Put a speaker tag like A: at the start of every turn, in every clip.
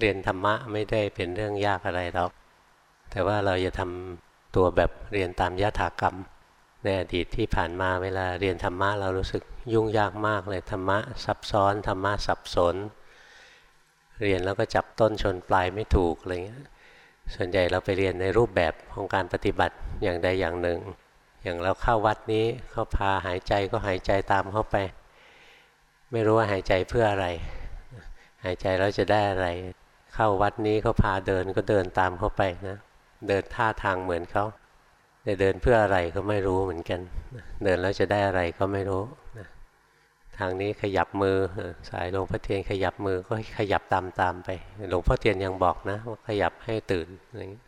A: เรียนธรรมะไม่ได้เป็นเรื่องยากอะไรหรอก แต่ว่าเราจะทำตัวแบบเรียนตามยถากรรม ในอดีตที่ผ่านมาเวลาเรียนธรรมะเรารู้สึกยุ่งยากมากเลยธรรมะซับซ้อนธรรมะสับสน เรียนแล้วก็จับต้นชนปลายไม่ถูกอะไรเงี้ยส่วนใหญ่เราไปเรียนในรูปแบบของการปฏิบัติอย่างใดอย่างหนึ่ง อย่างเราเข้าวัดนี้เขาพาหายใจก็หายใจตามเข้าไป ไม่รู้ว่าหายใจเพื่ออะไร หายใจแล้วจะได้อะไร เข้าวัดนี้เขาพาเดินก็เดินตามเขาไปนะ เดินท่าทางเหมือนเขาแต่เดินเพื่ออะไรก็ไม่รู้เหมือนกัน เดินแล้วจะได้อะไรก็ไม่รู้ทางนี้ขยับมือสายหลวงพ่อเทียนขยับมือก็ขยับตามตามไป หลวงพ่อเทียนยังบอกนะว่าขยับให้ตื่นอะไรอย่างนี้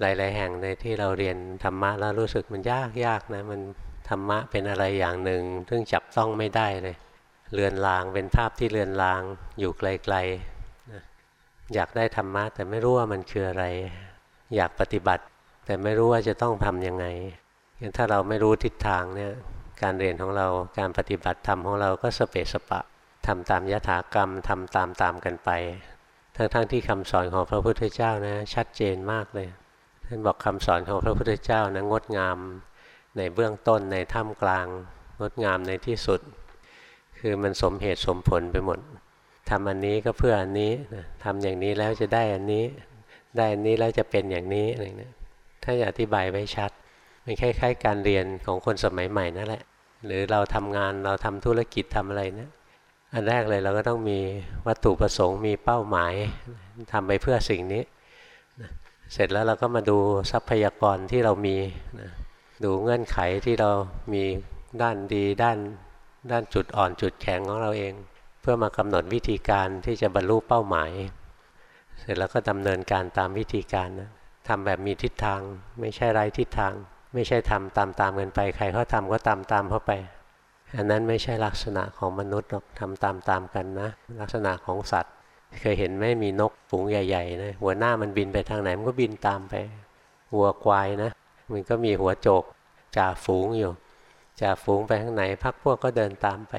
A: หลาย ๆ แห่งในที่เราเรียนธรรมะแล้วรู้สึกมันยากยากนะมันธรรมะเป็นอะไรอย่างหนึ่ง ซึ่งจับต้องไม่ได้เลยเลือนลางเป็นภาพที่เลือนลางอยู่ไกล อยากได้ธรรมะแต่ไม่รู้ว่ามันคืออะไร อยากปฏิบัติ แต่ไม่รู้ว่าจะต้องทำยังไงถ้าเราไม่รู้ทิศทางเนี่ยการเรียนของเราการปฏิบัติธรรมของเราก็สเปสปะทำตามยถากรรมทำตามตามกันไป ทั้งๆทที่คำสอนของพระพุทธเจ้านะชัดเจนมากเลย ท่านบอกคำสอนของพระพุทธเจ้านะงดงามในเบื้องต้นในท่ามกลาง งดงามในที่สุด คือมันสมเหตุสมผลไปหมด ทำอันนี้ก็เพื่ออันนี้ทำอย่างนี้แล้วจะได้อันนี้ ได้อันนี้แล้วจะเป็นอย่างนี้อะไรเงี้ยถ้าอยากอธิบายไว้ชัดมันคล้ายๆ การเรียนของคนสมัยใหม่นั่นแหละ หรือเราทำงานเราทำธุรกิจทำอะไรเนะี่ยอันแรกเลยเราก็ต้องมีวัตถุประสงค์มีเป้าหมายทำไปเพื่อสิ่งนี้เสร็จแล้วเราก็มาดูทรัพยากรที่เรามีดูเงื่อนไขที่เรามีด้านดีด้านด้านจุดอ่อนจุดแข็งของเราเอง เพื่อมากำหนดวิธีการที่จะบรรลุเป้าหมาย เสร็จแล้วก็ดำเนินการตามวิธีการนะทำแบบมีทิศทาง ไม่ใช่ไร้ทิศทาง ไม่ใช่ทำตามตามกันไป ใครเขาทำก็ตามตามเข้าไป อันนั้นไม่ใช่ลักษณะของมนุษย์หรอกทำตามตามกันนะ ลักษณะของสัตว์ เคยเห็นไหมมีนกฝูงใหญ่ๆนะหัวหน้ามันบินไปทางไหนมันก็บินตามไปวัวควายนะ มันก็มีหัวโจกจ่าฝูงอยู่จ่าฝูงไปทางไหนพักพวกก็เดินตามไป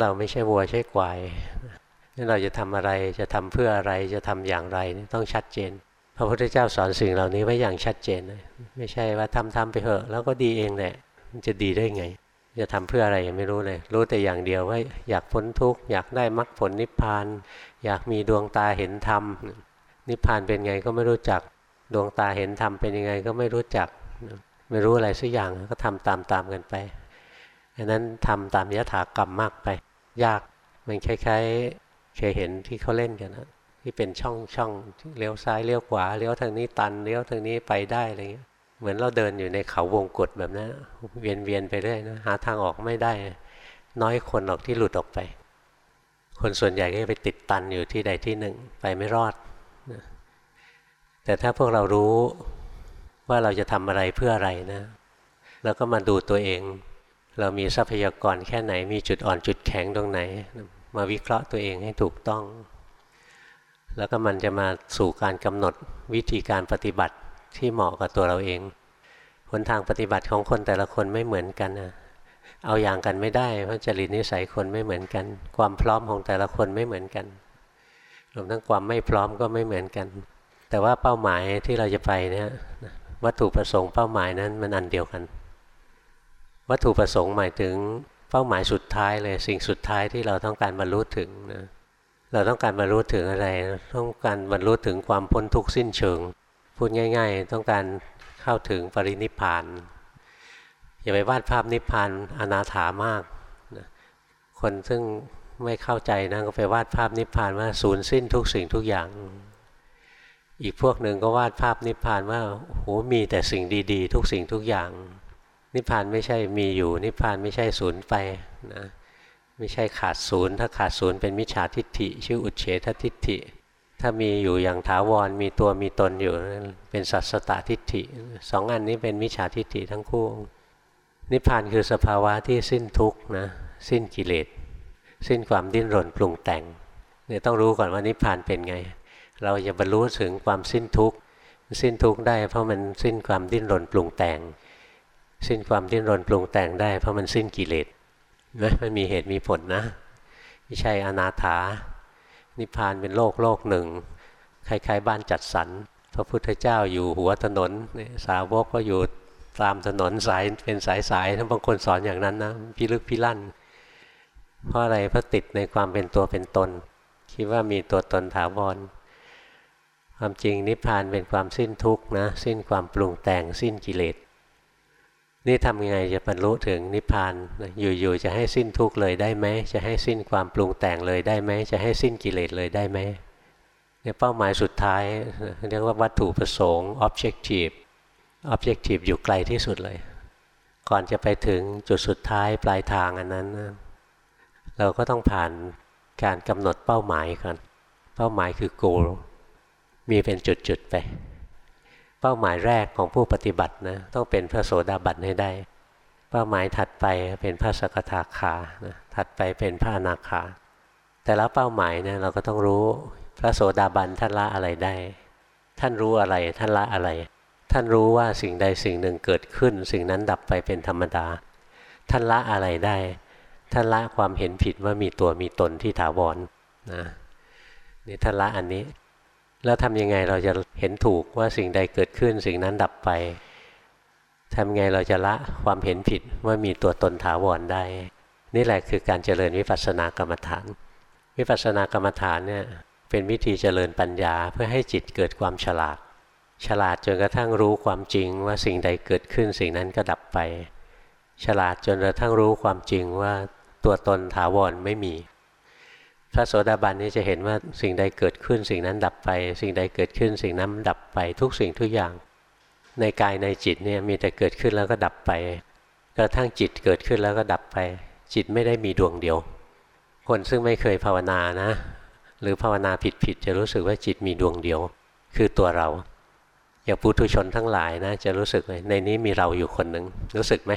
A: เราไม่ใช่วัวใช่ควายนั่นเราจะทำอะไรจะทำเพื่ออะไรจะทำอย่างไรนี่ต้องชัดเจน พระพุทธเจ้าสอนสิ่งเหล่านี้ไว้อย่างชัดเจนเลยไม่ใช่ว่าทำทำไปเถอะ แล้วก็ดีเองแหละมันจะดีได้ไง จะทำเพื่ออะไรยังไม่รู้เลย รู้แต่อย่างเดียวว่าอยากพ้นทุกข์อยากได้มรรคผลนิพพาน อยากมีดวงตาเห็นธรรมนิพพานเป็นไงก็ไม่รู้จักดวงตาเห็นธรรมเป็นยังไงก็ไม่รู้จัก ไม่รู้อะไรสักอย่างก็ทำตามๆกันไป อันนั้นทำตามยถากรรมมากไป ยากมันคล้ายๆเคยเห็นที่เขาเล่นกันนะที่เป็นช่องช่องเลี้ยวซ้ายเลี้ยวขวาเลี้ยวทางนี้ตันเลี้ยวทางนี้ไปได้อะไรเงี้ยเหมือนเราเดินอยู่ในเขาวงกฏแบบนั้นเวียนเวียนไปเรื่อยนะหาทางออกไม่ได้ น้อยคนออกที่หลุดออกไป คนส่วนใหญ่ก็ไปติดตันอยู่ที่ใดที่หนึ่งไปไม่รอดแต่ถ้าพวกเรารู้ว่าเราจะทำอะไรเพื่ออะไรนะ แล้วก็มาดูตัวเอง เรามีทรัพยากรแค่ไหน มีจุดอ่อนจุดแข็งตรงไหน มาวิเคราะห์ตัวเองให้ถูกต้อง แล้วก็มันจะมาสู่การกำหนดวิธีการปฏิบัติที่เหมาะกับตัวเราเองหนทางปฏิบัติของคนแต่ละคนไม่เหมือนกันนะเอาอย่างกันไม่ได้เพราะจริตนิสัยคนไม่เหมือนกัน ความพร้อมของแต่ละคนไม่เหมือนกันรวมทั้งความไม่พร้อมก็ไม่เหมือนกัน แต่ว่าเป้าหมายที่เราจะไปเนี่ยวัตถุประสงค์เป้าหมายนั้นมันอันเดียวกัน วัตถุประสงค์หมายถึงเป้าหมายสุดท้ายเลยสิ่งสุดท้ายที่เราต้องการบรรลุถึงนะเราต้องการบรรลุถึงอะไร ต้องการบรรลุถึงความพ้นทุกข์สิ้นเชิง พูดง่าย ๆ ต้องการเข้าถึงปรินิพานอย่าไปวาดภาพนิพพานอนาถามากนะคนซึ่งไม่เข้าใจนะก็ไปวาดภาพนิพพานว่าศูนย์สิ้นทุกสิ่งทุกอย่าง อีกพวกหนึ่งก็วาดภาพนิพพานว่าโหมีแต่สิ่งดี ๆ ทุกสิ่งทุกอย่าง นิพพานไม่ใช่มีอยู่ นิพพานไม่ใช่ศูนย์ไปนะไม่ใช่ขาดศูนย์ถ้าขาดศูนย์เป็นมิจฉาทิฏฐิ ชื่ออุเฉททิฏฐิ ถ้ามีอยู่อย่างถาวรมีตัวมีตนอยู่เป็นสัสตตทิฏฐิสองอันนี้เป็นมิจฉาทิฏฐิทั้งคู่ นิพพานคือสภาวะที่สิ้นทุกข์นะสิ้นกิเลสสิ้นความดิ้นรนปรุงแต่งเนี่ยต้องรู้ก่อนว่านิพพานเป็นไง เราจะบรรลุถึงความสิ้นทุกข์สิ้นทุกข์ได้เพราะมันสิ้นความดิ้นรนปรุงแต่ง สิ้นความดิ้นรนปรุงแต่งได้ เพราะมันสิ้นกิเลสนะมันมีเหตุมีผลนะไม่ใช่อนาถา นิพพานเป็นโลกโลกหนึ่งคล้ายๆบ้านจัดสรรพระพุทธเจ้าอยู่หัวถนนสาวกก็อยู่ตามถนนสายเป็นสายๆทั้งบางคนสอนอย่างนั้นนะพิลึกพิลั่น เพราะอะไรเพราะติดในความเป็นตัวเป็นตน คิดว่ามีตัวตนถาวรความจริงนิพพานเป็นความสิ้นทุกข์นะสิ้นความปรุงแต่งสิ้นกิเลส นี่ทำยังไงจะบรรลุถึงนิพพานอยู่ๆจะให้สิ้นทุกข์เลยได้ไหมจะให้สิ้นความปรุงแต่งเลยได้ไหมจะให้สิ้นกิเลสเลยได้ไหมเนี่ยเป้าหมายสุดท้ายเรียกว่าวัตถุประสงค์ objective objective อยู่ไกลที่สุดเลย ก่อนจะไปถึงจุดสุดท้ายปลายทางอันนั้น เราก็ต้องผ่านการกำหนดเป้าหมายก่อนเป้าหมายคือ goal มีเป็นจุดๆไป เป้าหมายแรกของผู้ปฏิบัตินะต้องเป็นพระโสดาบันให้ได้ เป้าหมายถัดไปเป็นพระสกทาคานะถัดไปเป็นพระอนาคา แต่ละเป้าหมายเนี่ยเราก็ต้องรู้พระโสดาบันท่านละอะไรได้ ท่านรู้อะไรท่านละอะไร ท่านรู้ว่าสิ่งใดสิ่งหนึ่งเกิดขึ้น สิ่งนั้นดับไปเป็นธรรมดา ท่านละอะไรได้ท่านละความเห็นผิดว่ามีตัวมีตนที่ถาวรนะนี่ท่านละอันนี้ แล้วทำยังไงเราจะเห็นถูกว่าสิ่งใดเกิดขึ้น สิ่งนั้นดับไปทำไงเราจะละความเห็นผิดว่ามีตัวตนถาวรได้ นี่แหละคือการเจริญวิปัสสนากรรมฐาน วิปัสสนากรรมฐานเนี่ยเป็นวิธีเจริญปัญญาเพื่อให้จิตเกิดความฉลาด ฉลาดจนกระทั่งรู้ความจริงว่าสิ่งใดเกิดขึ้นสิ่งนั้นก็ดับไป ฉลาดจนกระทั่งรู้ความจริงว่าตัวตนถาวรไม่มี พระโสดาบันนี้จะเห็นว่าสิ่งใดเกิดขึ้น สิ่งนั้นดับไป สิ่งใดเกิดขึ้น สิ่งนั้นดับไปทุกสิ่งทุกอย่าง ในกายในจิตเนี่ยมีแต่เกิดขึ้นแล้วก็ดับไปกระทั่งจิตเกิดขึ้นแล้วก็ดับไป จิตไม่ได้มีดวงเดียว คนซึ่งไม่เคยภาวนานะ หรือภาวนาผิดๆจะรู้สึกว่าจิตมีดวงเดียว คือตัวเราอย่างปุถุชนทั้งหลายนะ จะรู้สึกเลยในนี้มีเราอยู่คนหนึ่งรู้สึกไหม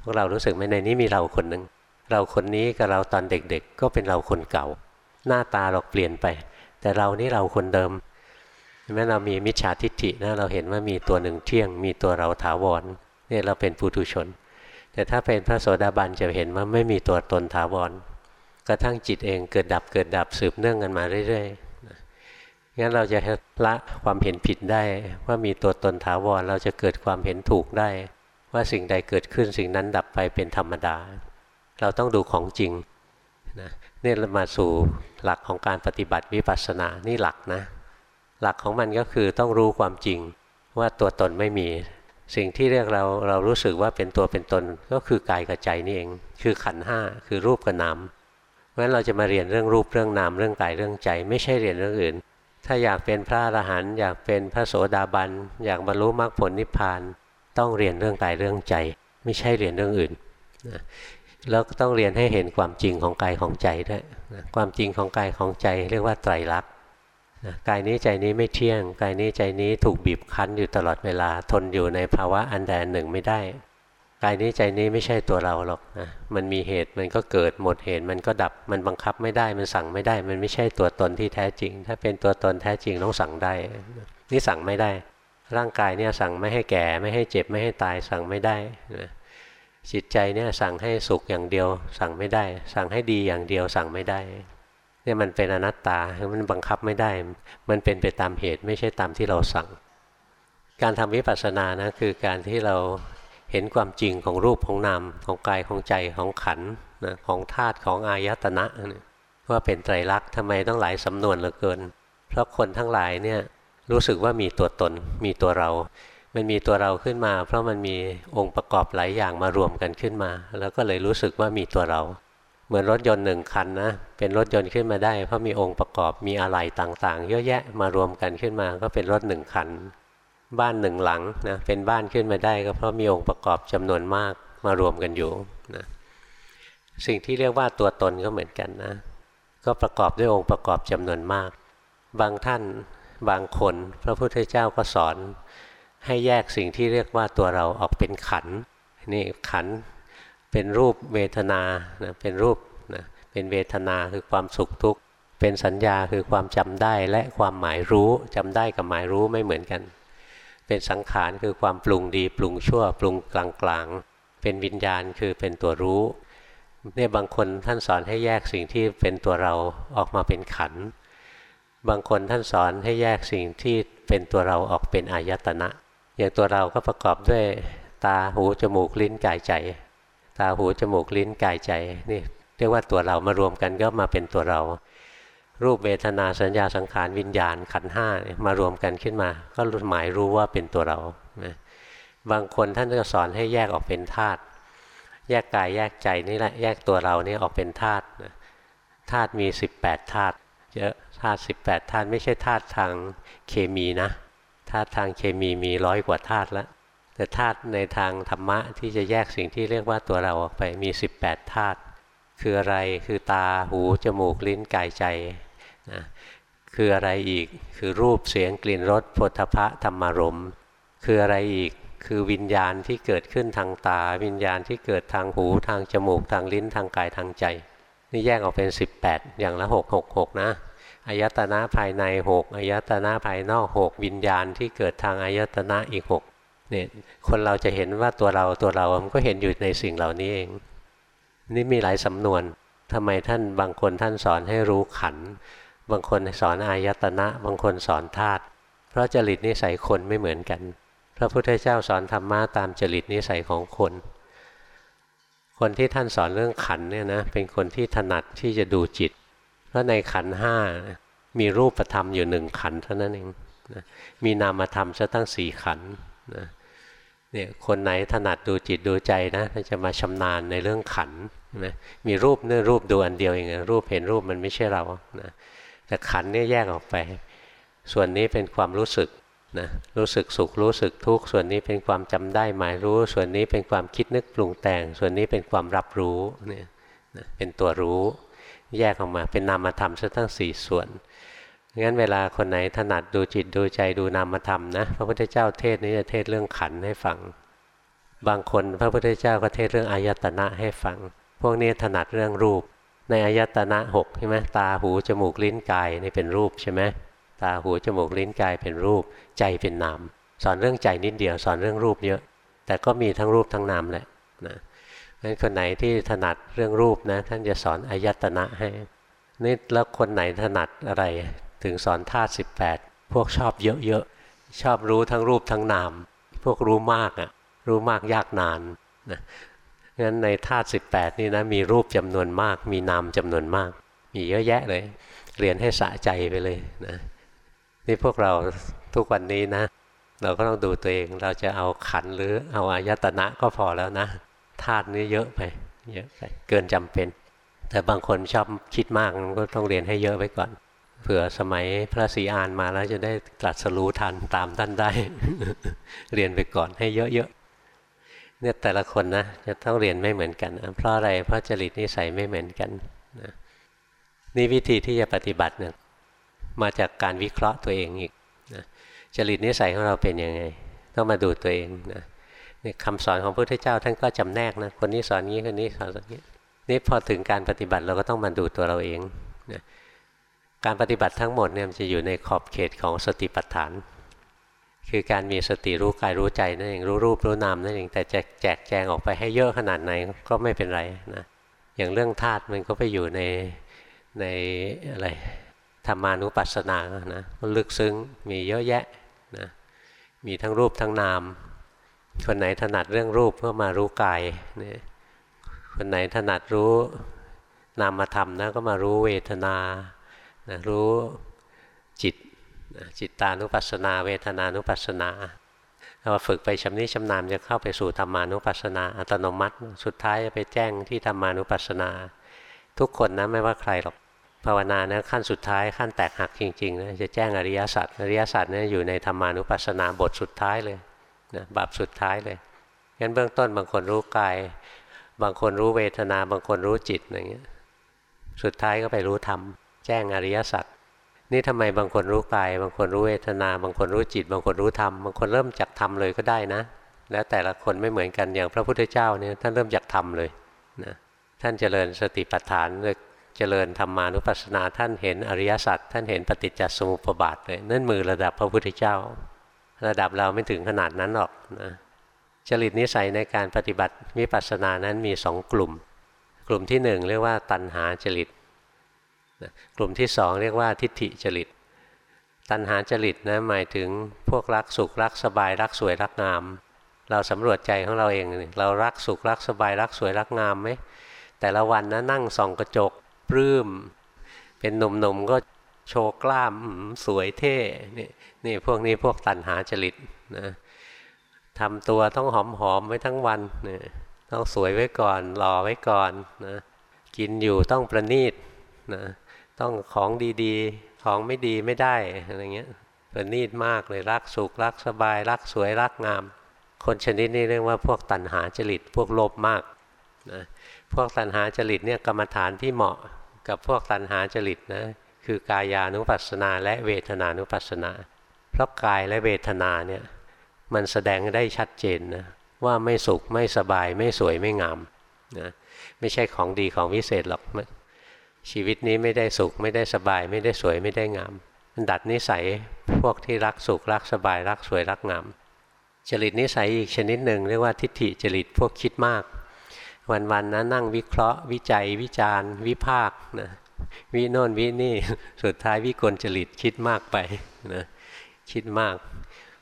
A: พวกเรารู้สึกไหมในนี้มีเราคนหนึ่ง เราคนนี้กับเราตอนเด็กๆ ก็เป็นเราคนเก่า หน้าตาเราเปลี่ยนไป แต่เรานี่เราคนเดิมแม้เรามีมิจฉาทิฏฐินะเราเห็นว่ามีตัวหนึ่งเที่ยง มีตัวเราถาวรเนี่ยเราเป็นปุถุชน แต่ถ้าเป็นพระโสดาบันจะเห็นว่าไม่มีตัวตนถาวรกระทั่งจิตเองเกิดดับเกิดดับสืบเนื่องกันมาเรื่อยๆงั้นเราจะละความเห็นผิดได้ว่ามีตัวตนถาวรเราจะเกิดความเห็นถูกได้ ว่าสิ่งใดเกิดขึ้นสิ่งนั้นดับไปเป็นธรรมดา เราต้องดูของจริงนะนี่มาสู่หลักของการปฏิบัติวิปัสสนานี่หลักนะ หลักของมันก็คือต้องรู้ความจริงว่าตัวตนไม่มี สิ่งที่เรียกเราเรารู้สึกว่าเป็นตัวเป็นตนก็คือกายกับใจนี่เอง คือขันห้าคือรูปกับนามเพราะฉะนั้นเราจะมาเรียนเรื่องรูปเรื่องนามเรื่องกายเรื่องใจ ไม่ใช่เรียนเรื่องอื่น ถ้าอยากเป็นพระอรหันต์อยากเป็นพระโสดาบันอยากบรรลุมรรคผลนิพพาน ต้องเรียนเรื่องกายเรื่องใจ ไม่ใช่เรียนเรื่องอื่น แล้วก็ต้องเรียนให้เห็นความจริงของกายของใจด้วยความจริงของกายของใจเรียกว่าไตรลักษณ์กายนี้ใจนี้ไม่เที่ยง กายนี้ใจนี้ถูกบีบคั้นอยู่ตลอดเวลาทนอยู่ในภาวะอันใดอันหนึ่งไม่ได้ กายนี้ใจนี้ไม่ใช่ตัวเราหรอกนะมันมีเหตุมันก็เกิดหมดเหตุมันก็ดับมันบังคับไม่ได้มันสั่งไม่ได้ มันไม่ใช่ตัวตนที่แท้จริง ถ้าเป็นตัวตนแท้จริงต้องสั่งได้นี่สั่งไม่ได้ ร่างกายเนี่ยสั่งไม่ให้แก่ไม่ให้เจ็บไม่ให้ตายสั่งไม่ได้นะ จิตใจเนี่ยสั่งให้สุขอย่างเดียว สั่งไม่ได้ สั่งให้ดีอย่างเดียวสั่งไม่ได้เนี่ยมันเป็นอนัตตามันบังคับไม่ได้ มันเป็นไปตามเหตุไม่ใช่ตามที่เราสั่ง การทำวิปัสสนานะคือการที่เราเห็นความจริงของรูปของนามของกายของใจของขันนะของธาตุของอายตนะว่าเป็นไตรลักษณ์ทำไมต้องหลายสำนวนเหลือเกิน เพราะคนทั้งหลายเนี่ยรู้สึกว่ามีตัวตนมีตัวเรา มันมีตัวเราขึ้นมา เพราะมันมีองค์ประกอบหลายอย่างมารวมกันขึ้นมา แล้วก็เลยรู้สึกว่ามีตัวเรา เหมือนรถยนต์หนึ่งคันนะเป็นรถยนต์ขึ้นมาได้ เพราะมีองค์ประกอบมีอะไหล่ต่างๆ เยอะแยะมารวมกันขึ้นมา ก็เป็นรถหนึ่งคัน บ้านหนึ่งหลังนะเป็นบ้านขึ้นมาได้ ก็เพราะมีองค์ประกอบจำนวนมากมารวมกันอยู่นะสิ่งที่เรียกว่าตัวตนก็เหมือนกันนะ ก็ประกอบด้วยองค์ประกอบจำนวนมาก บางท่านบางคนพระพุทธเจ้าก็สอน ให้แยกสิ่งที่เรียกว่าตัวเราออกเป็นขันนี่ขันเป็นรูปเวทนานะเป็นรูปนะเป็นเวทนาคือความสุขทุกข์ เป็นสัญญาคือความจำได้และความหมายรู้จำได้กับหมายรู้ไม่เหมือนกัน เป็นสังขารคือความปรุงดี ปรุงชั่ว ปรุงกลางๆ เป็นวิญญาณคือเป็นตัวรู้เนี่ยบางคนท่านสอนให้แยกสิ่งที่เป็นตัวเราออกมาเป็นขัน บางคนท่านสอนให้แยกสิ่งที่เป็นตัวเราออกเป็นอายตนะ อย่างตัวเราก็ประกอบด้วยตาหูจมูกลิ้นกายใจ ตาหูจมูกลิ้นกายใจนี่เรียกว่าตัวเรามารวมกันก็มาเป็นตัวเรา รูปเวทนาสัญญาสังขารวิญญาณขันห้ามารวมกันขึ้นมา ก็หมายรู้ว่าเป็นตัวเราบางคนท่านก็สอนให้แยกออกเป็นธาตุแยกกายแยกใจนี่แหละแยกตัวเรานี่ออกเป็นธาตุธาตุมี 18ธาตุเยอะธาตุ18ธาตุไม่ใช่ธาตุทางเคมีนะ ธาตุทางเคมีมีร้อยกว่าธาตุแล้วแต่ธาตุในทางธรรมะที่จะแยกสิ่งที่เรียกว่าตัวเราออกไปมี 18ธาตุคืออะไรคือตาหู จมูก ลิ้นกายใจนะคืออะไรอีกคือรูปเสียงกลิ่นรสผลทพะธรรมารมคืออะไรอีกคือวิญญาณที่เกิดขึ้นทางตา วิญญาณที่เกิดทางหูทางจมูกทางลิ้นทางกายทางใจ นี่แยกออกเป็น 18 อย่างละ 6 6 6 นะ อายตนะภายใน6อายตนะภายนอก6วิญญาณที่เกิดทางอายตนะอีก6เนี่ยคนเราจะเห็นว่าตัวเราตัวเรา มันก็เห็นอยู่ในสิ่งเหล่านี้เอง นี่มีหลายสำนวนทำไมท่านบางคนท่านสอนให้รู้ขัน บางคนสอนอายตนะ บางคนสอนธาตุเพราะจริตนิสัยคนไม่เหมือนกัน พระพุทธเจ้าสอนธรรมะตามจริตนิสัยของคน คนที่ท่านสอนเรื่องขันเนี่ยนะเป็นคนที่ถนัดที่จะดูจิต ราะในขันห้ามีรูปธรรมอยู่หนึ่งขันเท่านั้นเองนะมีนามธรรมซะตั้งสี่ขันนะเนี่ยคนไหนถนัดดูจิตดูใจนะจะมาชำนาญในเรื่องขันนะมีรูปเนื้อรูปดูอันเดียวเองรูปเห็นรูปมันไม่ใช่เรานะแต่ขันเนี่ยแยกออกไป ส่วนนี้เป็นความรู้สึกนะรู้สึกสุขรู้สึกทุกข์ส่วนนี้เป็นความจำได้หมายรู้ ส่วนนี้เป็นความคิดนึกปรุงแต่ง ส่วนนี้เป็นความรับรู้เนี่ยนะเป็นตัวรู้ แยกออกมาเป็นนามธรรมซะทั้งสี่ส่วนงั้นเวลาคนไหนถนัดดูจิตดูใจดูนามธรรมนะพระพุทธเจ้าเทศนี้จะเทศเรื่องขันให้ฟัง บางคนพระพุทธเจ้าก็เทศเรื่องอายตนะให้ฟัง พวกนี้ถนัดเรื่องรูป ในอายตนะหกใช่ไหมตาหูจมูกลิ้นกายนี่เป็นรูปใช่ไหมตาหูจมูกลิ้นกายเป็นรูป ใจเป็นนามสอนเรื่องใจนิดเดียวสอนเรื่องรูปเยอะ แต่ก็มีทั้งรูปทั้งนามแหละนะ งั้นคนไหนที่ถนัดเรื่องรูปนะ ท่านจะสอนอายตนะให้นี่แล้วคนไหนถนัดอะไร ถึงสอนธาตุสิบแปดพวกชอบเยอะๆชอบรู้ทั้งรูปทั้งนาม พวกรู้มากอะ่ะรู้มากยากนานนะงั้นในธาตุสิบแปดนี่นะมีรูปจำนวนมาก มีนามจำนวนมาก มีเยอะแยะเลย เรียนให้สะใจไปเลยนะนี่พวกเราทุกวันนี้นะ เราก็ต้องดูตัวเองเราจะเอาขันหรือเอาอายตนะก็พอแล้วนะ ธาตุนี้เยอะไปเยอะไปเกินจำเป็น แต่บางคนชอบคิดมากก็ต้องเรียนให้เยอะไว้ก่อน เผื่อสมัยพระศรีอานมาแล้วจะได้ตรัสรู้ทันตามท่านได้ เรียนไปก่อนให้เยอะๆเนี่ยแต่ละคนนะจะต้องเรียนไม่เหมือนกัน เพราะอะไรเพราะจริตนิสัยไม่เหมือนกันนะนี่วิธีที่จะปฏิบัติเนี่ยมาจากการวิเคราะห์ตัวเองอีกนะจริตนิสัยของเราเป็นยังไง ต้องมาดูตัวเองนะ นี่คำสอนของพระพุทธเจ้าท่านก็จำแนกนะคนนี้สอนงี้คนนี้สอนอย่างนี้นี่พอถึงการปฏิบัติเราก็ต้องมาดูตัวเราเองนะการปฏิบัติทั้งหมดเนี่ยมันจะอยู่ในขอบเขตของสติปัฏฐาน คือการมีสติรู้กายรู้ใจนั่นเองรู้รูปรู้นามนั่นเองแต่จะแจกแจงออกไปให้เยอะขนาดไหนก็ไม่เป็นไรนะอย่างเรื่องธาตุมันก็ไปอยู่ในในอะไรธรรมานุปัสสนานะมันลึกซึ้งมีเยอะแยะนะมีทั้งรูปทั้งนาม คนไหนถนัดเรื่องรูปก็มารู้กายนะคนไหนถนัดรู้นามธรรมนะก็มารู้เวทนานะรู้จิตจิตตานุปัสสนา เวทนานุปัสสนาพอฝึกไปชำนิชำนาญจะเข้าไปสู่ธรรมานุปัสสนา อัตโนมัติ สุดท้ายจะไปแจ้งที่ธรรมานุปัสสนา ทุกคนนะไม่ว่าใครหรอกภาวนานะขั้นสุดท้ายขั้นแตกหักจริงๆนะจะแจ้งอริยสัจอริยสัจนี่อยู่ในธรรมานุปัสสนาบทสุดท้ายเลย นะบาปสุดท้ายเลยงั้นเบื้องต้นบางคนรู้กาย บางคนรู้เวทนา บางคนรู้จิตอย่างเงี้ยสุดท้ายก็ไปรู้ธรรมแจ้งอริยสัจนี่ทำไมบางคนรู้กาย บางคนรู้เวทนา บางคนรู้จิต บางคนรู้ธรรมบางคนเริ่มจากธรรมเลยก็ได้นะ แล้วแต่ละคนไม่เหมือนกันอย่างพระพุทธเจ้าเนี่ยท่านเริ่มจากธรรมเลยนะท่านเจริญสติปัฏฐานเลยเจริญธรรมานุปัสสนาท่านเห็นอริยสัจท่านเห็นปฏิจจสมุปบาทเลยนั่นมือระดับพระพุทธเจ้า ระดับเราไม่ถึงขนาดนั้นหรอกนะจริตนิสัยในการปฏิบัติวิปัสสนานั้นมีสองกลุ่ม กลุ่มที่หนึ่งเรียกว่าตัณหาจริตกลุ่มที่สองเรียกว่าทิฏฐิจริต ตัณหาจริตนะหมายถึงพวกรักสุขรักสบายรักสวยรักงาม เราสำรวจใจของเราเอง เรารักสุขรักสบายรักสวยรักงามไหมแต่ละวันนะนั่งส่องกระจกปลื้ม เป็นหนุ่มๆก็ โชว์กล้ามสวยเท่นี่นี่พวกนี้พวกตัณหาจริตนะทำตัวต้องหอมๆไว้ทั้งวันนี่ต้องสวยไว้ก่อนหล่อไว้ก่อนนะกินอยู่ต้องประณีตนะต้องของดีๆ ของไม่ดีไม่ได้อะไรเงี้ยประณีตมากเลยรักสุขรักสบาย รักสวยรักงาม คนชนิดนี้เรียกว่าพวกตัณหาจริตพวกโลภมากนะพวกตัณหาจริตเนี่ยกรรมฐานที่เหมาะกับพวกตัณหาจริตนะ คือกายานุปัสสนา และเวทนานุปัสสนา เพราะกายและเวทนาเนี่ยมันแสดงได้ชัดเจนนะว่าไม่สุขไม่สบายไม่สวยไม่งามนะไม่ใช่ของดีของวิเศษหรอกชีวิตนี้ไม่ได้สุขไม่ได้สบาย ไม่ได้สวยไม่ได้งามมันดัดนิสัยพวกที่รักสุขรักสบายรักสวยรักงามจริตนิสัยอีกชนิดหนึ่งเรียกว่าทิฏฐิจริตพวกคิดมาก วันๆนะนั่งวิเคราะห์ วิจัยวิจารณ์ วิพากนะ วิโน่นวินี่สุดท้ายวิกลจริตคิดมากไปนะคิดมาก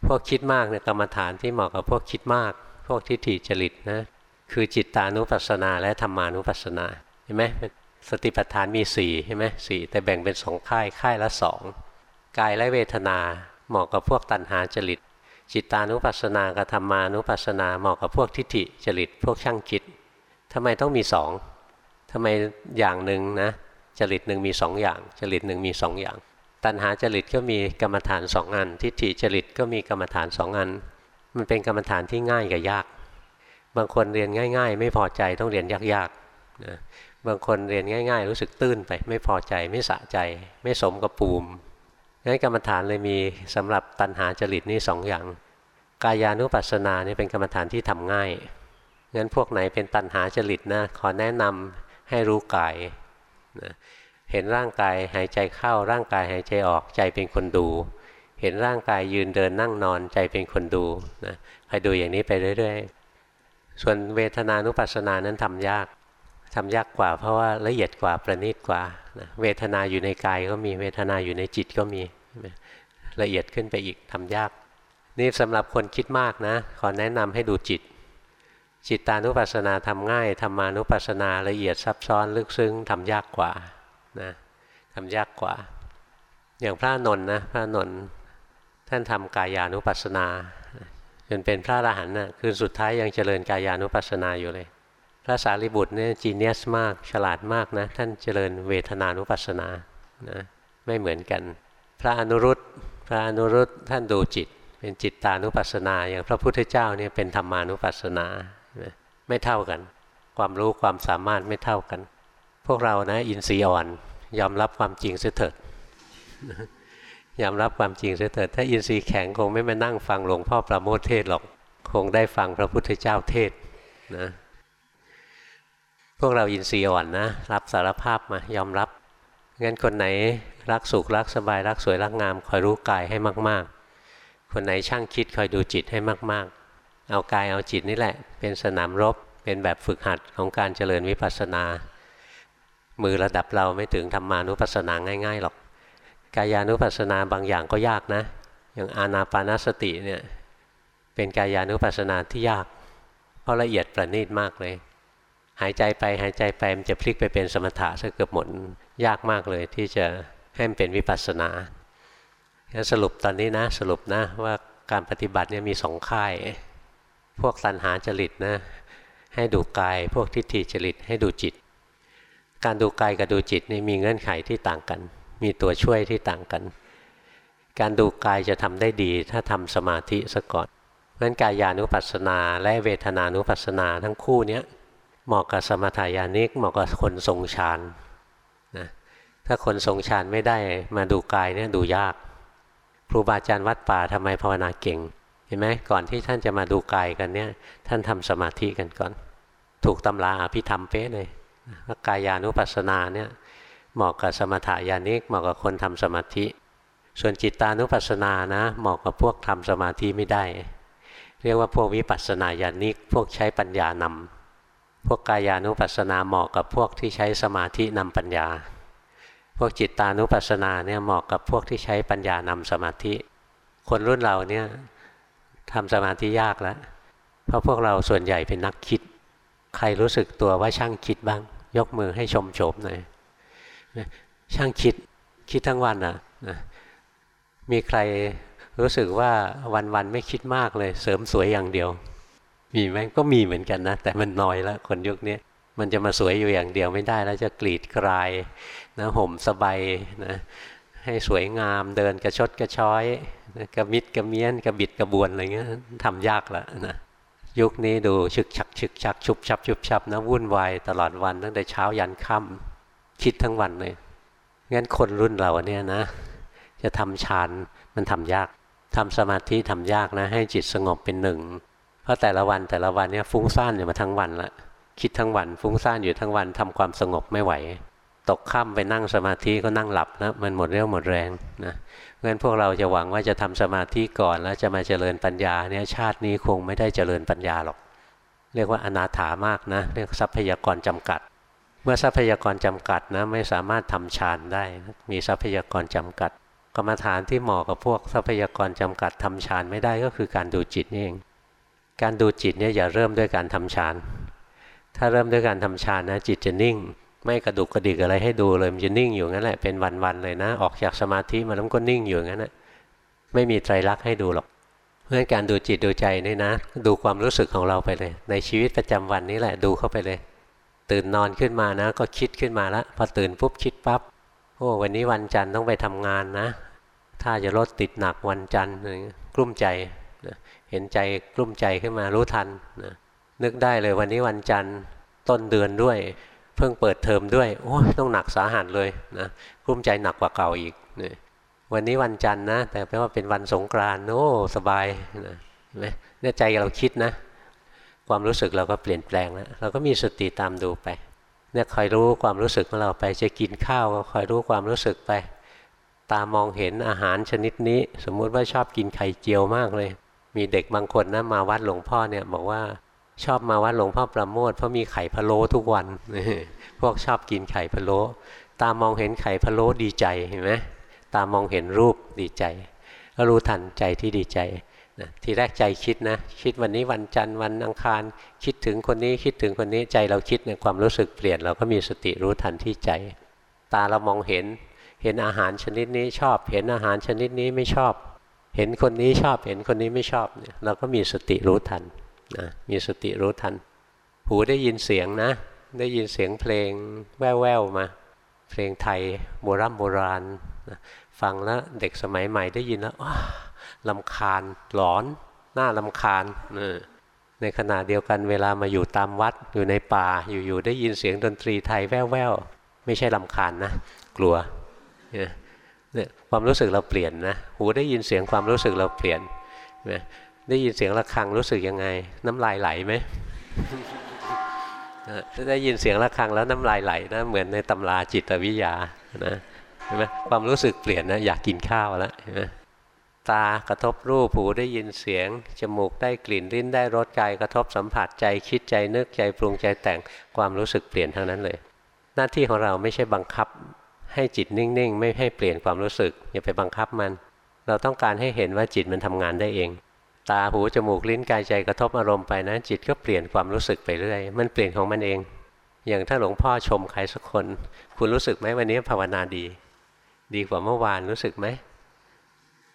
A: พวกคิดมากเนี่ยกรรมฐานที่เหมาะกับพวกคิดมาก พวกทิฏฐิจริตนะคือจิตตานุปัสสนา และธรรมานุปัสสนาเห็นไหมสติปัฏฐานมีสี่ใช่ไหมสี่แต่แบ่งเป็นสองค่ายค่ายละสองกายและเวทนาเหมาะกับพวกตัณหาจริต จิตตานุปัสสนากับธรรมานุปัสสนาเหมาะกับพวกทิฏฐิจริต พวกช่างคิดทำไมต้องมีสองทำไมอย่างหนึ่งนะ จริตหนึ่งมีสองอย่าง จริตหนึ่งมีสองอย่าง ตัณหาจริตก็มีกรรมฐานสองอัน ทิฏฐิจริตก็มีกรรมฐานสองอัน มันเป็นกรรมฐานที่ง่ายกับยาก บางคนเรียนง่าย ๆ ไม่พอใจต้องเรียนยากๆนะบางคนเรียนง่าย ๆ รู้สึกตื้นไป ไม่พอใจไม่สะใจ ไม่สมกับปูมงั้นกรรมฐานเลยมีสำหรับตัณหาจริตนี่สองอย่าง กายานุปัสสนานี่เป็นกรรมฐานที่ทำง่ายงั้นพวกไหนเป็นตัณหาจริตนะขอแนะนำให้รู้กายนะ เห็นร่างกายหายใจเข้าร่างกายหายใจออกใจเป็นคนดู เห็นร่างกายยืนเดินนั่งนอนใจเป็นคนดูนะคอยดูอย่างนี้ไปเรื่อย ๆ ส่วนเวทนานุปัสสนานั้นทำยากทำยากกว่า เพราะว่าละเอียดกว่าประณีตกว่านะเวทนาอยู่ในกายก็มีเวทนาอยู่ในจิตก็มีละเอียดขึ้นไปอีกทำยาก นี่สำหรับคนคิดมากนะขอแนะนำให้ดูจิต จิตตานุปัสสนาทำง่ายธรรมานุปัสสนาละเอียดซับซ้อนลึกซึ้งทำยากกว่า นะทำยากกว่า อย่างพระนนท์นะพระนนท์ท่านทำกายานุปัสสนาจนเป็นพระอรหันต์นะคืนสุดท้ายยังเจริญกายานุปัสสนาอยู่เลย พระสารีบุตรเนี่ยจีเนียสมากฉลาดมากนะ ท่านเจริญเวทนานุปัสสนานะไม่เหมือนกัน พระอนุรุตพระอนุรุตท่านดูจิต เป็นจิตตานุปัสสนา อย่างพระพุทธเจ้าเนี่ยเป็นธรรมานุปัสสนา ไม่เท่ากัน ความรู้ความสามารถไม่เท่ากัน พวกเรานะอินทรีย์อ่อน ยอมรับความจริงเสียเถิดยอมรับความจริงเสียเถิดถ้าอินทรีย์แข็งคงไม่มานั่งฟังหลวงพ่อประโมทเทศหรอก คงได้ฟังพระพุทธเจ้าเทศนะพวกเราอินทรีย์อ่อนนะรับสารภาพมายอมรับงั้นคนไหนรักสุขรักสบายรักสวยรักงามคอยรู้กายให้มาก ๆ คนไหนช่างคิดคอยดูจิตให้มาก ๆ เอากายเอาจิตนี่แหละ เป็นสนามรบเป็นแบบฝึกหัดของการเจริญวิปัสสนา มือระดับเราไม่ถึงธรรมานุปัสสนาง่ายๆหรอกกายานุปัสสนาบางอย่างก็ยากนะ อย่างอานาปานสติเนี่ยเป็นกายานุปัสสนาที่ยาก เพราะละเอียดประณีตมากเลย หายใจไปหายใจไปมันจะพลิกไปเป็นสมถะซะเกือบหมดยากมากเลยที่จะให้มันเป็นวิปัสสนาสรุปตอนนี้นะสรุปนะว่าการปฏิบัติเนี่ยมีสองค่าย พวกตัณหาจริตนะให้ดูกาย พวกทิฏฐิจริตให้ดูจิต การดูกายกับดูจิตนี่มีเงื่อนไขที่ต่างกัน มีตัวช่วยที่ต่างกัน การดูกายจะทำได้ดี ถ้าทำสมาธิซะก่อนเพราะนั้นกายานุปัสสนา และเวทนานุปัสสนาทั้งคู่เนี้ยเหมาะกับสมถายานิกเหมาะกับคนทรงฌานนะถ้าคนทรงฌานไม่ได้มาดูกายเนี่ยดูยาก ครูบาอาจารย์วัดป่าทำไมภาวนาเก่งเห็นไหมก่อนที่ท่านจะมาดูกายกันเนี่ยท่านทำสมาธิกันก่อน ถูกตำราอภิธรรมเป๊ะเลย กายานุปัสสนาเนี่ยเหมาะกับสมถายานิกเหมาะกับคนทำสมาธิ ส่วนจิตตานุปัสสนานะเหมาะกับพวกทำสมาธิไม่ได้ เรียกว่าพวกวิปัสสนาญาณิกพวกใช้ปัญญานำพวกกายานุปัสสนาเหมาะกับพวกที่ใช้สมาธินำปัญญา พวกจิตตานุปัสสนาเนี่ยเหมาะกับพวกที่ใช้ปัญญานำสมาธิ คนรุ่นเราเนี่ยทำสมาธิยากแล้วเพราะพวกเราส่วนใหญ่เป็นนักคิด ใครรู้สึกตัวว่าช่างคิดบ้าง ยกมือให้ชมโฉมหน่อยช่างคิดคิดทั้งวันอะมีใครรู้สึกว่าวันๆไม่คิดมากเลย เสริมสวยอย่างเดียว มีไหมก็มีเหมือนกันนะ แต่มันน้อยแล้วคนยุคนี้มันจะมาสวยอยู่อย่างเดียวไม่ได้แล้วจะกรีดกลายนะห่มสบายนะให้สวยงามเดินกระชดกระช้อยนะกระมิดกระเมียนกระบิดกระบวนอะไรเงี้ยทำยากแล้วนะ ยุคนี้ดูชึกฉักชึกฉักชุบชับชุบชับนะวุ่นวายตลอดวันตั้งแต่เช้ายันค่ำคิดทั้งวันเลยงั้นคนรุ่นเราเนี่ยนะ จะทำฌานมันทำยากทำสมาธิทำยากนะ ให้จิตสงบเป็นหนึ่งเพราะแต่ละวันแต่ละวันเนี่ยฟุ้งซ่านอยู่มาทั้งวันละคิดทั้งวัน ฟุ้งซ่านอยู่ทั้งวันทำความสงบไม่ไหว ตกค่ำไปนั่งสมาธิก็นั่งหลับแล้วมันหมดเรี่ยวหมดแรงนะ เพราะฉะนั้นพวกเราจะหวังว่าจะทำสมาธิก่อนแล้วจะมาเจริญปัญญาเนี่ยชาตินี้คงไม่ได้เจริญปัญญาหรอก เรียกว่าอนาถามากนะเรียกทรัพยากรจำกัด เมื่อทรัพยากรจำกัดนะไม่สามารถทำฌานได้ มีทรัพยากรจำกัด กรรมฐานที่เหมาะกับพวกทรัพยากรจำกัดทำฌานไม่ได้ก็คือการดูจิตนี่เอง การดูจิตเนี่ยอย่าเริ่มด้วยการทำฌานถ้าเริ่มด้วยการทำฌานนะจิตจะนิ่ง ไม่กระดุกกระดิกอะไรให้ดูเลยมันจะนิ่งอยู่งั้นแหละเป็นวันๆเลยนะ ออกจากสมาธิมาแล้วก็นิ่งอยู่งั้นนะไม่มีไตรลักษณ์ให้ดูหรอกเพราะงั้นการดูจิตดูใจนี่นะ ดูความรู้สึกของเราไปเลย ในชีวิตประจำวันนี้แหละดูเข้าไปเลย ตื่นนอนขึ้นมานะ ก็คิดขึ้นมาล้วพอตื่นปุ๊บคิดปับ๊บโอ้วันนี้วันจันทร์ต้องไปทำงานนะ ถ้าจะรถติดหนักวันจันทร์กลุ้มใจนะเห็นใจกลุ้มใจขึ้นมารู้ทันนะนึกได้เลยวันนี้วันจันทร์ต้นเดือนด้วย เพิ่งเปิดเทอมด้วยโอ้ต้องหนักสาหัสเลยนะกลุ้มใจหนักกว่าเก่าอีกนะวันนี้วันจันทร์นะ แต่แปลว่าเป็นวันสงกรานโอ้สบายนะเห็นไหมเนี่ยใจเราคิดนะ ความรู้สึกเราก็เปลี่ยนแปลงแล้วเราก็มีสติตามดูไปเนี่ยคอยรู้ความรู้สึกของเราไปจะกินข้าวก็คอยรู้ความรู้สึกไป ตามองเห็นอาหารชนิดนี้ สมมุติว่าชอบกินไข่เจียวมากเลย มีเด็กบางคนนะมาวัดหลวงพ่อเนี่ยบอกว่า ชอบมาวัดหลวงพ่อประโมทเพราะมีไข่พะโล้ทุกวันพวกชอบกินไข่พะโล้ตามองเห็นไข่พะโล้ดีใจเห็นไหมตามองเห็นรูปดีใจก็รู้ทันใจที่ดีใจนะทีแรกใจคิดนะคิดวันนี้วันจันทร์วันอังคาร คิดถึงคนนี้คิดถึงคนนี้ใจเราคิดในความรู้สึกเปลี่ยน เราก็มีสติรู้ทันที่ใจ ตาเรามองเห็น เห็นอาหารชนิดนี้ชอบ เห็นอาหารชนิดนี้ไม่ชอบ เห็นคนนี้ชอบเห็นคนนี้ไม่ชอบเนี่ยเราก็มีสติรู้ทัน นะมีสติรู้ทัน หูได้ยินเสียงนะ ได้ยินเสียงเพลงแว่วๆมา เพลงไทยโบราณโบราณนะฟังแล้วเด็กสมัยใหม่ได้ยินแล้วลำคาญหลอนหน้าลำคาญในขณะเดียวกันเวลามาอยู่ตามวัดอยู่ในป่าอยู่ๆได้ยินเสียงดนตรีไทยแว่วๆไม่ใช่ลำคาญนะ กลัวเนี่ยความรู้สึกเราเปลี่ยนนะหูได้ยินเสียงความรู้สึกเราเปลี่ยนนะ ได้ยินเสียงะระฆังรู้สึกยังไง น้ำลายไหลไหมถ้าได้ยินเสียงะระฆังแล้วน้ำลายไหลนะเหมือนในตำราจิตวิทยานะเห็นไหมความรู้สึกเปลี่ยนนะอยากกินข้าวแล้วเห็นไหมตากระทบรูปหูได้ยินเสียง จมูกได้กลิ่นลิ้นได้รสกายกระทบสัมผัสใจคิดใจนึกใจปรุงใจแต่งความรู้สึกเปลี่ยนทั้งนั้นเลย หน้าที่ของเราไม่ใช่บังคับให้จิตนิ่ง ๆ ไม่ให้เปลี่ยนความรู้สึก อย่าไปบังคับมัน เราต้องการให้เห็นว่าจิตมันทำงานได้เอง ตาหูจมูกลิ้นกายใจกระทบอารมณ์ไปนะจิตก็เปลี่ยนความรู้สึกไปเรื่อยมันเปลี่ยนของมันเอง อย่างถ้าหลวงพ่อชมใครสักคน คุณรู้สึกไหมวันนี้ภาวนาดี ดีกว่าเมื่อวานรู้สึกไหม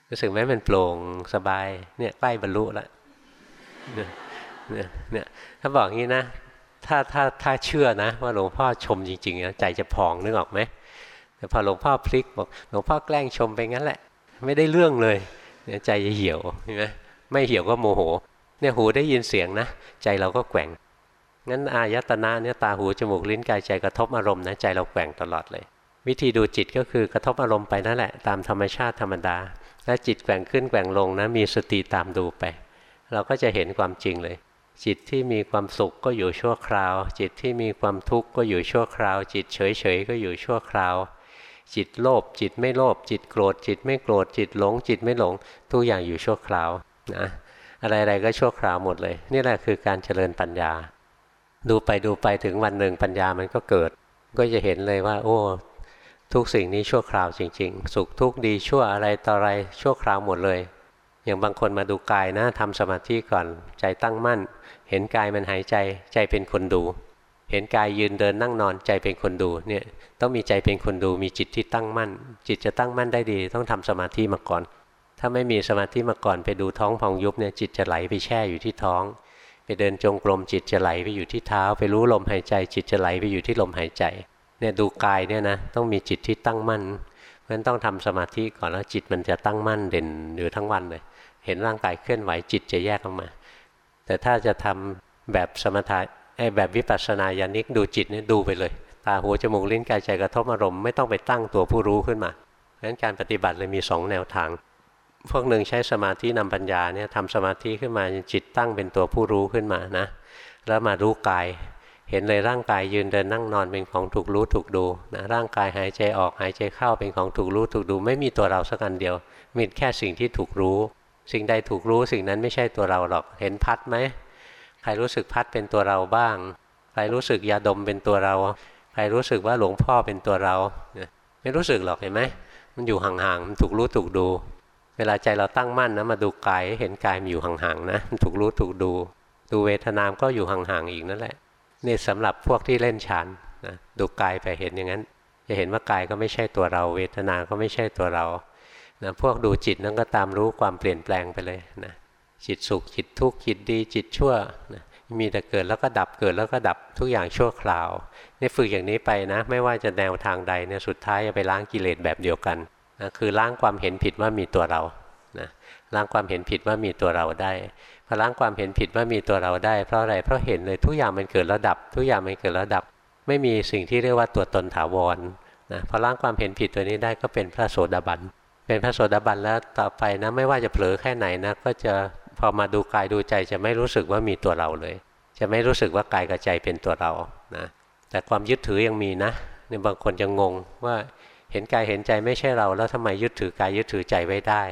A: รู้สึกไหมมันโปร่งสบายเนี่ยใกล้บรรลุแล้วเนี่ยเนี่ยถ้าบอกงี้นะถ้าถ้าถ้าเชื่อนะ ว่าหลวงพ่อชมจริงๆนะใจจะพองนึกออกไหมแต่พอหลวงพ่อพลิกบอกหลวงพ่อแกล้งชมไปงั้นแหละ ไม่ได้เรื่องเลยเนี่ยใจจะเหี่ยวเห็นไหม ไม่เหี่ยวก็โมโห เนี่ยหูได้ยินเสียงนะ ใจเราก็แกว่ง งั้นอายตนะเนี่ยตาหูจมูกลิ้นกายใจกระทบอารมณ์นะใจเราแกว่งตลอดเลย วิธีดูจิตก็คือกระทบอารมณ์ไปนั่นแหละ ตามธรรมชาติธรรมดาถ้าจิตแกว่งขึ้นแกว่งลงนะมีสติตามดูไป เราก็จะเห็นความจริงเลย จิตที่มีความสุขก็อยู่ชั่วคราว จิตที่มีความทุกข์ก็อยู่ชั่วคราว จิตเฉยเฉยก็อยู่ชั่วคราวจิตโลภจิตไม่โลภจิตโกรธ จิตไม่โกรธจิตหลง จิตไม่หลงทุกอย่างอยู่ชั่วคราว นะอะไรๆก็ชั่วคราวหมดเลย นี่แหละคือการเจริญปัญญา ดูไปดูไปถึงวันหนึ่งปัญญามันก็เกิด ก็จะเห็นเลยว่า โอ้ ทุกสิ่งนี้ชั่วคราวจริง ๆ สุขทุกข์ดีชั่วอะไรต่ออะไรชั่วคราวหมดเลย อย่างบางคนมาดูกายนะทำสมาธิก่อนใจตั้งมั่น เห็นกายมันหายใจใจเป็นคนดู เห็นกายยืนเดินนั่งนอนใจเป็นคนดูเนี่ยต้องมีใจเป็นคนดูมีจิตที่ตั้งมั่น จิตจะตั้งมั่นได้ดี ต้องทำสมาธิมาก่อน ถ้าไม่มีสมาธิมาก่อนไปดูท้องพองยุบเนี่ยจิตจะไหลไปแช่อยู่ที่ท้อง ไปเดินจงกรมจิตจะไหลไปอยู่ที่เท้า ไปรู้ลมหายใจ จิตจะไหลไปอยู่ที่ลมหายใจเนี่ยดูกายเนี่ยนะต้องมีจิตที่ตั้งมั่นเพราะฉะนั้นต้องทำสมาธิก่อนแล้วจิตมันจะตั้งมั่นเด่นอยู่ทั้งวันเลย เห็นร่างกายเคลื่อนไหวจิตจะแยกออกมา แต่ถ้าจะทำแบบสมถะไอ้แบบวิปัสสนาญาณิกดูจิตเนี่ยดูไปเลย ตาหูจมูกลิ้นกายใจกระทบอารมณ์ไม่ต้องไปตั้งตัวผู้รู้ขึ้นมาเพราะฉะนั้นการปฏิบัติเลยมีสองแนวทาง พวกหนึ่งใช้สมาธินำปัญญาเนี่ยทำสมาธิขึ้นมาจิตตั้งเป็นตัวผู้รู้ขึ้นมานะ แล้วมารู้กาย เห็นเลยร่างกายยืนเดินนั่งนอนเป็นของถูกรู้ถูกดูนะร่างกายหายใจออกหายใจเข้าเป็นของถูกรู้ถูกดู ไม่มีตัวเราสักอันเดียว มีแค่สิ่งที่ถูกรู้ สิ่งใดถูกรู้สิ่งนั้นไม่ใช่ตัวเราหรอก เห็นพัดไหมใครรู้สึกพัดเป็นตัวเราบ้าง ใครรู้สึกยาดมเป็นตัวเรา ใครรู้สึกว่าหลวงพ่อเป็นตัวเรา ไม่รู้สึกหรอกเห็นไหมมันอยู่ห่างๆมันถูกรู้ถูกดู เวลาใจเราตั้งมั่นนะมาดูกายเห็นกายมันอยู่ห่างๆนะถูกรู้ถูกดู ดูเวทนามก็อยู่ห่างๆอีกนั่นแหละนี่สำหรับพวกที่เล่นฌานนะดูกายไปเห็นอย่างนั้น จะเห็นว่ากายก็ไม่ใช่ตัวเรา เวทนาก็ไม่ใช่ตัวเรานะพวกดูจิตนั่นก็ตามรู้ความเปลี่ยนแปลงไปเลยนะจิตสุขจิตทุกข์จิตดีจิตชั่วนะมีแต่เกิดแล้วก็ดับเกิดแล้วก็ดับทุกอย่างชั่วคราวนี่ฝึกอย่างนี้ไปนะ ไม่ว่าจะแนวทางใดเนี่ยสุดท้ายจะไปล้างกิเลสแบบเดียวกัน นะคือล้างความเห็นผิดว่ามีตัวเรานะล้างความเห็นผิดว่ามีตัวเราได้พอล้างความเห็นผิดว่ามีตัวเราได้ เพราะอะไรเพราะเห็นเลยทุกอย่างมันเกิดแล้วดับ ทุกอย่างมันเกิดแล้วดับ ไม่มีสิ่งที่เรียกว่าตัวตนถาวรนะพอล้างความเห็นผิดตัวนี้ได้ก็เป็นพระโสดาบันเป็นพระโสดาบันแล้วต่อไปนะไม่ว่าจะเผลอแค่ไหนนะก็จะพอมาดูกายดูใจจะไม่รู้สึกว่ามีตัวเราเลย จะไม่รู้สึกว่ากายกับใจเป็นตัวเรานะแต่ความยึดถือยังมีนะเนี่ยบางคนจะงงว่า เห็นกายเห็นใจไม่ใช่เรา แล้วทำไมยึดถือกายยึดถือใจไว้ได้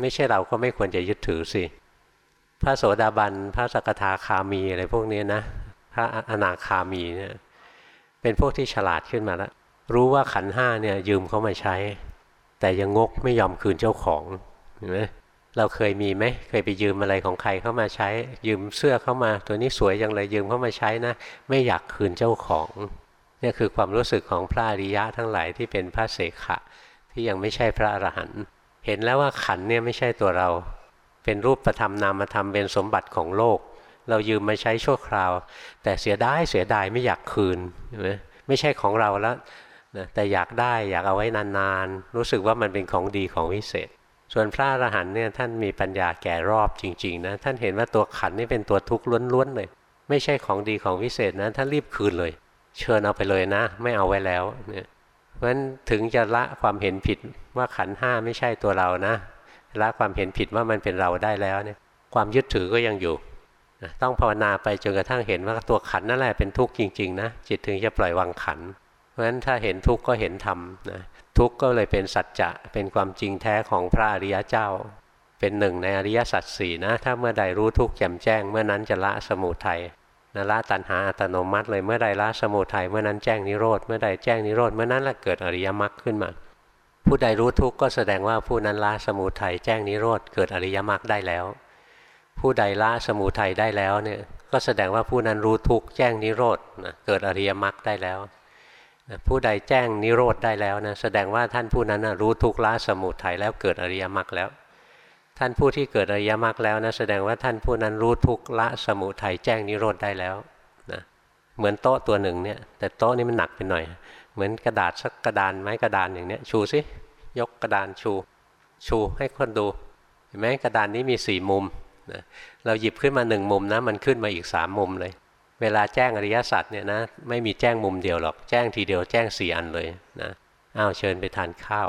A: ไม่ใช่เราก็ไม่ควรจะยึดถือสิ พระโสดาบัน พระสกทาคามีอะไรพวกนี้นะ พระอนาคามีเนี่ยเป็นพวกที่ฉลาดขึ้นมาแล้ว รู้ว่าขันห้าเนี่ยยืมเขามาใช้ แต่ยังงกไม่ยอมคืนเจ้าของเห็นไหมเราเคยมีไหมเคยไปยืมอะไรของใครเข้ามาใช้ ยืมเสื้อเข้ามา ตัวนี้สวยจังเลยยืมเข้ามาใช้นะ ไม่อยากคืนเจ้าของ นี่คือความรู้สึกของพระอริยะทั้งหลายที่เป็นพระเสขะที่ยังไม่ใช่พระอรหันต์เห็นแล้วว่าขันเนี่ยไม่ใช่ตัวเรา เป็นรูปประธรรมนามธรรมเป็นสมบัติของโลก เรายืมมาใช้ชั่วคราว แต่เสียดายเสียดายไม่อยากคืนใช่ไหมไม่ใช่ของเราแล้วนะแต่อยากได้อยากเอาไว้นานๆ รู้สึกว่ามันเป็นของดีของวิเศษ ส่วนพระอรหันต์เนี่ยท่านมีปัญญาแก่รอบจริงๆนะท่านเห็นว่าตัวขันนี่เป็นตัวทุกข์ล้วนๆเลย ไม่ใช่ของดีของวิเศษนะท่านรีบคืนเลย เชิญเอาไปเลยนะ ไม่เอาไว้แล้วเนี่ยเพราะฉะนั้นถึงจะละความเห็นผิดว่าขันห้าไม่ใช่ตัวเรานะละความเห็นผิดว่ามันเป็นเราได้แล้วเนี่ยความยึดถือก็ยังอยู่ต้องภาวนาไปจนกระทั่งเห็นว่าตัวขันนั่นแหละเป็นทุกข์จริงๆนะจิตถึงจะปล่อยวางขัน เพราะฉะนั้นถ้าเห็นทุกข์ก็เห็นธรรมนะทุกข์ก็เลยเป็นสัจจะเป็นความจริงแท้ของพระอริยเจ้า เป็นหนึ่งในอริยสัจสี่นะถ้าเมื่อใดรู้ทุกข์แจ่มแจ้ง เมื่อนั้นจะละสมุทัย นะละตัณหาอัตโนมัติเลยเมื่อใดละสมุทัยเมื่อนั้นแจ้งนิโรธเมื่อใดแจ้งนิโรธเมื่อนั้นแหละเกิดอริยมรรคขึ้นมา ผู้ใดรู้ทุกข์ก็แสดงว่าผู้นั้นละสมุทัยแจ้งนิโรธเกิดอริยมรรคได้แล้ว ผู้ใดละสมุทัยได้แล้วเนี่ยก็แสดงว่าผู้นั้นรู้ทุกข์แจ้งนิโรธนะเกิดอริยมรรคได้แล้วผู้ใดแจ้งนิโรธได้แล้วนะแสดงว่าท่านผู้นั้นนะรู้ทุกข์ละสมุทัยแล้วเกิดอริยมรรคแล้ว ท่านผู้ที่เกิดอริยมรรคแล้วนะแสดงว่าท่านผู้นั้นรู้ทุกละสมุทัยแจ้งนิโรธได้แล้วนะเหมือนโต๊ะตัวหนึ่งเนี่ย แต่โต๊ะนี้มันหนักไปหน่อย เหมือนกระดาษสักกระดานไม้กระดานอย่างเนี้ยชูสิยกกระดานชู ชูให้คนดูเห็นไหมกระดานนี้มีสี่มุมนะเราหยิบขึ้นมาหนึ่งมุมนะมันขึ้นมาอีกสามมุมเลย เวลาแจ้งอริยสัจเนี่ยนะไม่มีแจ้งมุมเดียวหรอกแจ้งทีเดียวแจ้งสี่อันเลยนะอ้าวเชิญไปทานข้าว